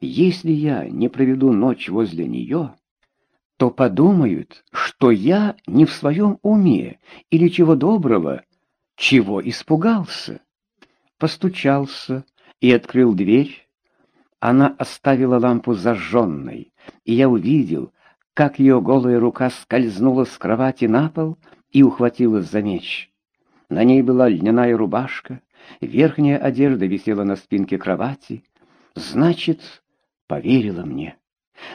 Если я не проведу ночь возле нее, то подумают, что я не в своем уме или чего доброго, чего испугался. Постучался и открыл дверь. Она оставила лампу зажженной, и я увидел, как ее голая рука скользнула с кровати на пол и ухватилась за меч. На ней была льняная рубашка, верхняя одежда висела на спинке кровати. Значит, поверила мне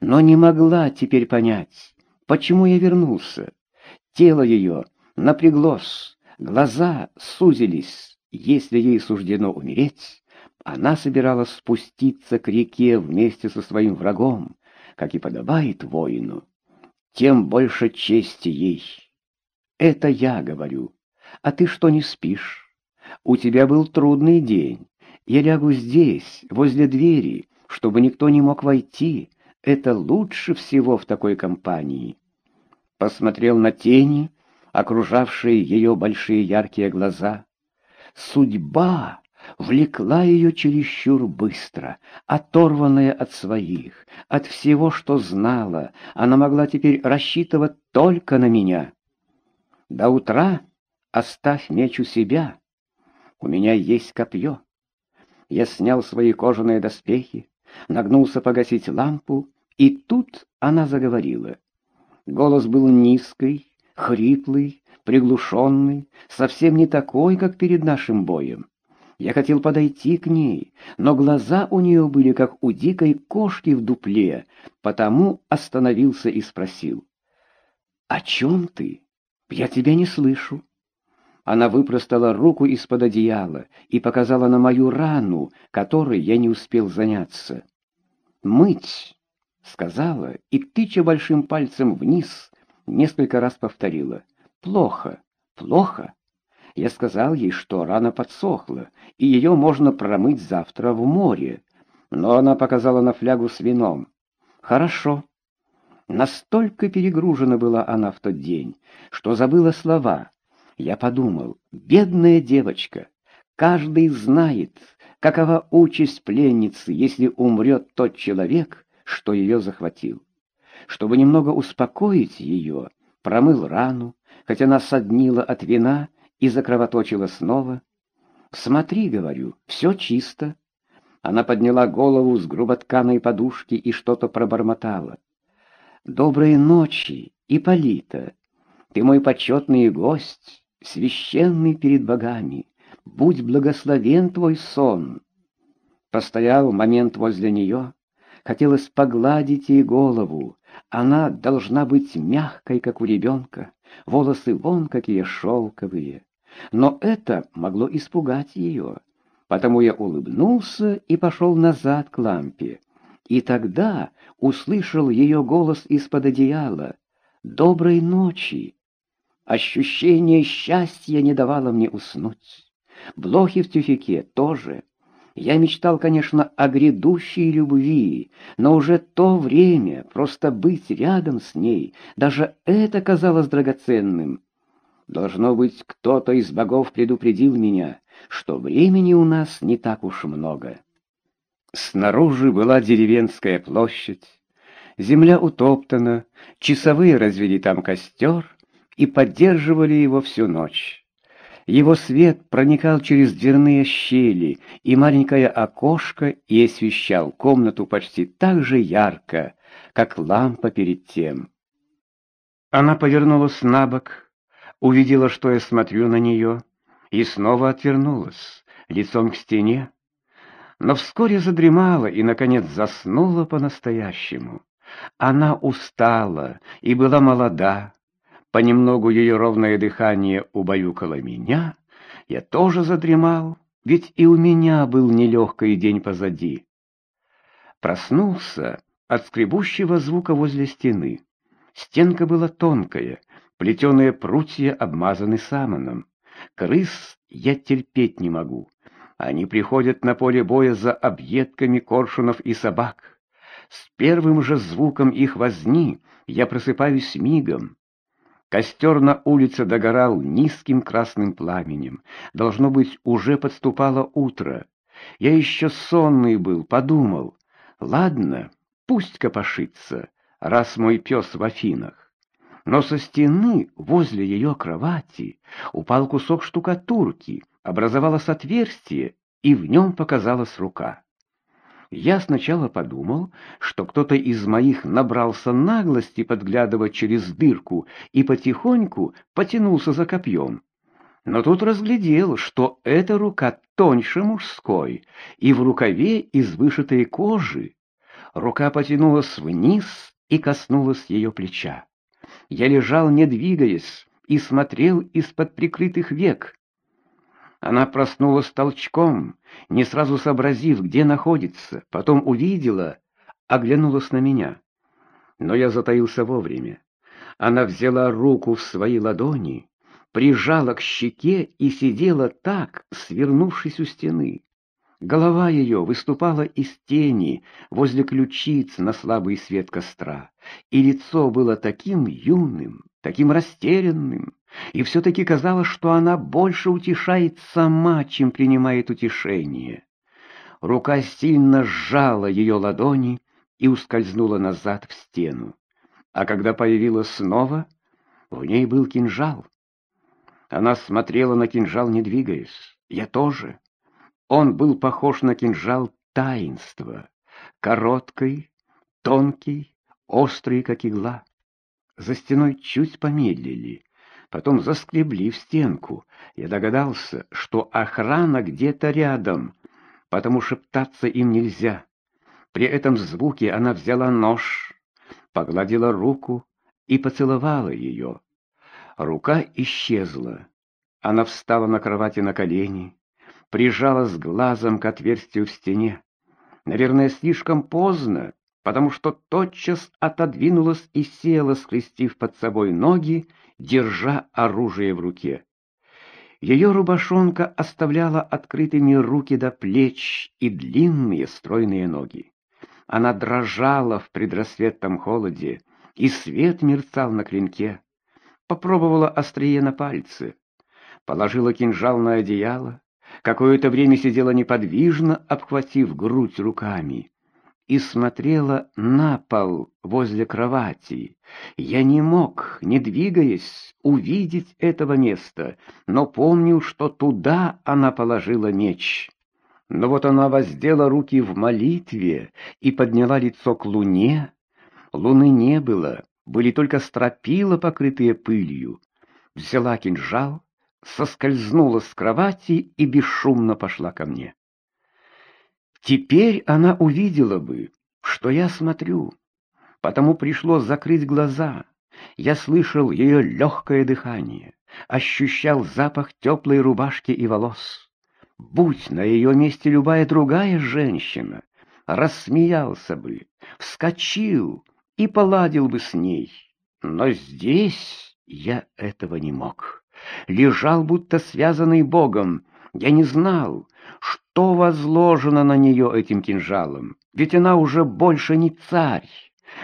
но не могла теперь понять, почему я вернулся. Тело ее напряглось, глаза сузились. Если ей суждено умереть, она собиралась спуститься к реке вместе со своим врагом, как и подобает воину. Тем больше чести ей. Это я говорю. А ты что не спишь? У тебя был трудный день. Я лягу здесь, возле двери, чтобы никто не мог войти, это лучше всего в такой компании. Посмотрел на тени, окружавшие ее большие яркие глаза. Судьба влекла ее чересчур быстро, оторванная от своих, от всего, что знала. Она могла теперь рассчитывать только на меня. До утра оставь меч у себя. У меня есть копье. Я снял свои кожаные доспехи, нагнулся погасить лампу и тут она заговорила. Голос был низкий, хриплый, приглушенный, совсем не такой, как перед нашим боем. Я хотел подойти к ней, но глаза у нее были как у дикой кошки в дупле, потому остановился и спросил. «О чем ты? Я тебя не слышу». Она выпростала руку из-под одеяла и показала на мою рану, которой я не успел заняться. «Мыть!» сказала и, тыча большим пальцем вниз, несколько раз повторила. «Плохо, плохо». Я сказал ей, что рана подсохла, и ее можно промыть завтра в море. Но она показала на флягу с вином. «Хорошо». Настолько перегружена была она в тот день, что забыла слова. Я подумал, бедная девочка, каждый знает, какова участь пленницы, если умрет тот человек, что ее захватил. Чтобы немного успокоить ее, промыл рану, хотя она соднила от вина и закровоточила снова. «Смотри, — говорю, — все чисто». Она подняла голову с груботканой подушки и что-то пробормотала. «Доброй ночи, Ипполита! Ты мой почетный гость, священный перед богами. Будь благословен твой сон!» Постоял момент возле нее, Хотелось погладить ей голову. Она должна быть мягкой, как у ребенка, волосы вон какие шелковые. Но это могло испугать ее. Потому я улыбнулся и пошел назад к лампе. И тогда услышал ее голос из-под одеяла. «Доброй ночи!» Ощущение счастья не давало мне уснуть. Блохи в тюфике тоже. Я мечтал, конечно, о грядущей любви, но уже то время, просто быть рядом с ней, даже это казалось драгоценным. Должно быть, кто-то из богов предупредил меня, что времени у нас не так уж много. Снаружи была деревенская площадь, земля утоптана, часовые развели там костер и поддерживали его всю ночь. Его свет проникал через дверные щели и маленькое окошко и освещал комнату почти так же ярко, как лампа перед тем. Она повернулась на бок, увидела, что я смотрю на нее, и снова отвернулась, лицом к стене, но вскоре задремала и, наконец, заснула по-настоящему. Она устала и была молода, Понемногу ее ровное дыхание убаюкало меня. Я тоже задремал, ведь и у меня был нелегкий день позади. Проснулся от скребущего звука возле стены. Стенка была тонкая, плетеные прутья обмазаны самоном. Крыс я терпеть не могу. Они приходят на поле боя за объедками коршунов и собак. С первым же звуком их возни я просыпаюсь мигом. Костер на улице догорал низким красным пламенем. Должно быть, уже подступало утро. Я еще сонный был, подумал. Ладно, пусть копошится, раз мой пес в Афинах. Но со стены возле ее кровати упал кусок штукатурки, образовалось отверстие, и в нем показалась рука. Я сначала подумал, что кто-то из моих набрался наглости подглядывать через дырку и потихоньку потянулся за копьем. Но тут разглядел, что эта рука тоньше мужской, и в рукаве из вышитой кожи. Рука потянулась вниз и коснулась ее плеча. Я лежал, не двигаясь, и смотрел из-под прикрытых век. Она проснулась толчком, не сразу сообразив, где находится, потом увидела, оглянулась на меня. Но я затаился вовремя. Она взяла руку в свои ладони, прижала к щеке и сидела так, свернувшись у стены. Голова ее выступала из тени возле ключиц на слабый свет костра, и лицо было таким юным, таким растерянным, и все-таки казалось, что она больше утешает сама, чем принимает утешение. Рука сильно сжала ее ладони и ускользнула назад в стену. А когда появилась снова, в ней был кинжал. Она смотрела на кинжал, не двигаясь. Я тоже. Он был похож на кинжал таинства, короткий, тонкий, острый, как игла. За стеной чуть помедлили, потом заскребли в стенку. Я догадался, что охрана где-то рядом, потому шептаться им нельзя. При этом звуке она взяла нож, погладила руку и поцеловала ее. Рука исчезла. Она встала на кровати на колени, прижалась глазом к отверстию в стене. Наверное, слишком поздно, потому что тотчас отодвинулась и села, скрестив под собой ноги, держа оружие в руке. Ее рубашонка оставляла открытыми руки до плеч и длинные стройные ноги. Она дрожала в предрассветном холоде, и свет мерцал на клинке. Попробовала острие на пальце, положила кинжал на одеяло, какое-то время сидела неподвижно, обхватив грудь руками, и смотрела на пол возле кровати. Я не мог, не двигаясь, увидеть этого места, но помнил, что туда она положила меч. Но вот она воздела руки в молитве и подняла лицо к луне. Луны не было, были только стропила, покрытые пылью. Взяла кинжал, соскользнула с кровати и бесшумно пошла ко мне. Теперь она увидела бы, что я смотрю, потому пришлось закрыть глаза. Я слышал ее легкое дыхание, ощущал запах теплой рубашки и волос. Будь на ее месте любая другая женщина, рассмеялся бы, вскочил и поладил бы с ней. Но здесь я этого не мог лежал будто связанный Богом. Я не знал, что возложено на нее этим кинжалом, ведь она уже больше не царь.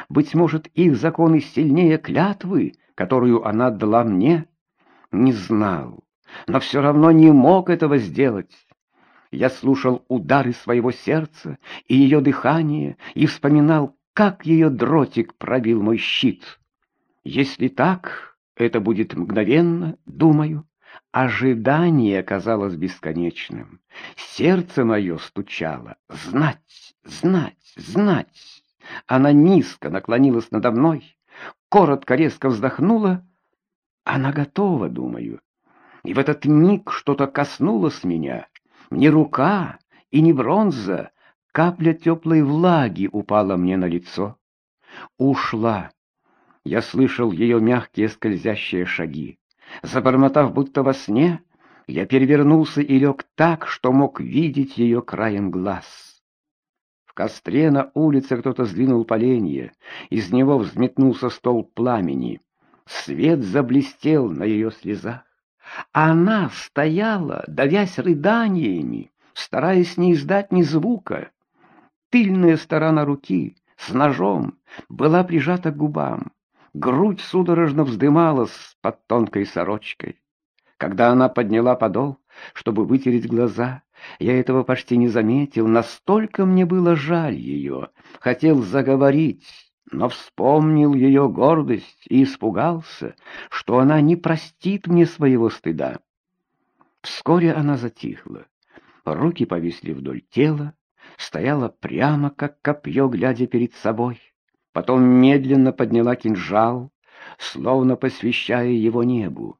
Быть может, их законы сильнее клятвы, которую она дала мне? Не знал, но все равно не мог этого сделать. Я слушал удары своего сердца и ее дыхание и вспоминал, как ее дротик пробил мой щит. Если так, это будет мгновенно, думаю. Ожидание казалось бесконечным. Сердце мое стучало. Знать, знать, знать. Она низко наклонилась надо мной, коротко, резко вздохнула. Она готова, думаю. И в этот миг что-то коснулось меня. Не рука и не бронза, капля теплой влаги упала мне на лицо. Ушла, я слышал ее мягкие скользящие шаги. Забормотав будто во сне, я перевернулся и лег так, что мог видеть ее краем глаз. В костре на улице кто-то сдвинул поленье, из него взметнулся стол пламени. Свет заблестел на ее слезах. Она стояла, давясь рыданиями, стараясь не издать ни звука. Тыльная сторона руки с ножом была прижата к губам грудь судорожно вздымалась под тонкой сорочкой. Когда она подняла подол, чтобы вытереть глаза, Я этого почти не заметил, настолько мне было жаль ее. Хотел заговорить, но вспомнил ее гордость и испугался, что она не простит мне своего стыда. Вскоре она затихла. Руки повисли вдоль тела, стояла прямо, как копье, глядя перед собой. Потом медленно подняла кинжал, словно посвящая его небу.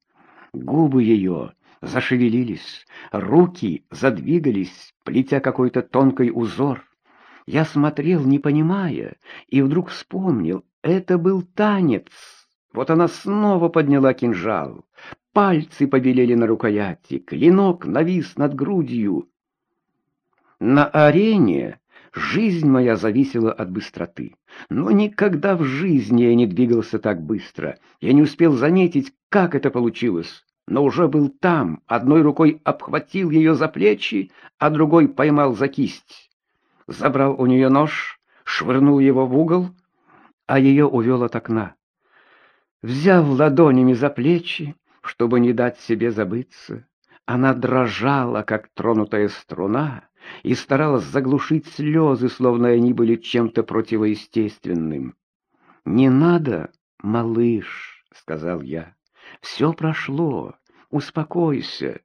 Губы ее зашевелились, руки задвигались, плетя какой-то тонкий узор. Я смотрел, не понимая, и вдруг вспомнил, это был танец. Вот она снова подняла кинжал. Пальцы побелели на рукояти, клинок навис над грудью. На арене жизнь моя зависела от быстроты. Но никогда в жизни я не двигался так быстро. Я не успел заметить, как это получилось но уже был там, одной рукой обхватил ее за плечи, а другой поймал за кисть. Забрал у нее нож, швырнул его в угол, а ее увел от окна. Взяв ладонями за плечи, чтобы не дать себе забыться, она дрожала, как тронутая струна, и старалась заглушить слезы, словно они были чем-то противоестественным. «Не надо, малыш», — сказал я. Все прошло, успокойся.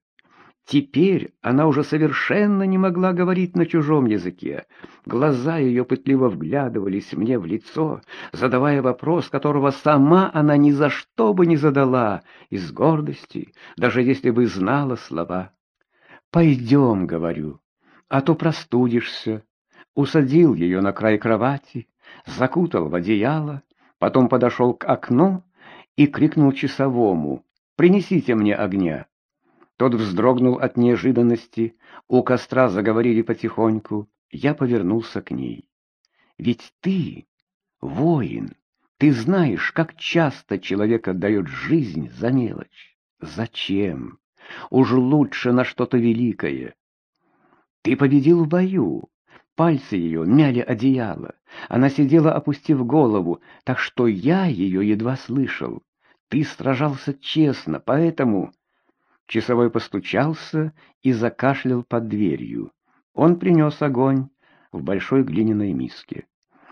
Теперь она уже совершенно не могла говорить на чужом языке. Глаза ее пытливо вглядывались мне в лицо, задавая вопрос, которого сама она ни за что бы не задала, из гордости, даже если бы знала слова. «Пойдем», — говорю, — «а то простудишься». Усадил ее на край кровати, закутал в одеяло, потом подошел к окну и крикнул часовому «Принесите мне огня!». Тот вздрогнул от неожиданности, у костра заговорили потихоньку, я повернулся к ней. «Ведь ты, воин, ты знаешь, как часто человек отдает жизнь за мелочь. Зачем? Уж лучше на что-то великое. Ты победил в бою, Пальцы ее мяли одеяло. Она сидела, опустив голову, так что я ее едва слышал. Ты сражался честно, поэтому...» Часовой постучался и закашлял под дверью. Он принес огонь в большой глиняной миске.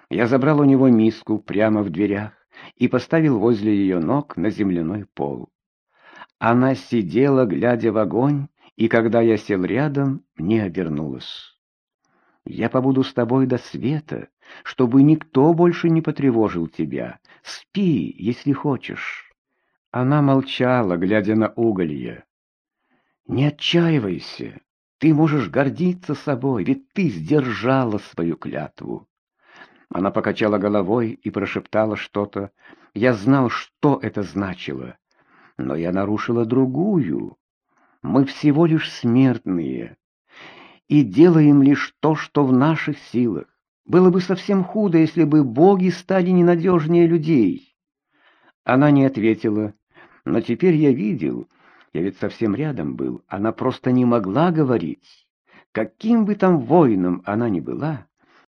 Я забрал у него миску прямо в дверях и поставил возле ее ног на земляной пол. Она сидела, глядя в огонь, и когда я сел рядом, не обернулась. «Я побуду с тобой до света, чтобы никто больше не потревожил тебя. Спи, если хочешь». Она молчала, глядя на уголье. «Не отчаивайся, ты можешь гордиться собой, ведь ты сдержала свою клятву». Она покачала головой и прошептала что-то. Я знал, что это значило, но я нарушила другую. Мы всего лишь смертные и делаем лишь то, что в наших силах. Было бы совсем худо, если бы боги стали ненадежнее людей. Она не ответила, но теперь я видел, я ведь совсем рядом был, она просто не могла говорить. Каким бы там воином она ни была,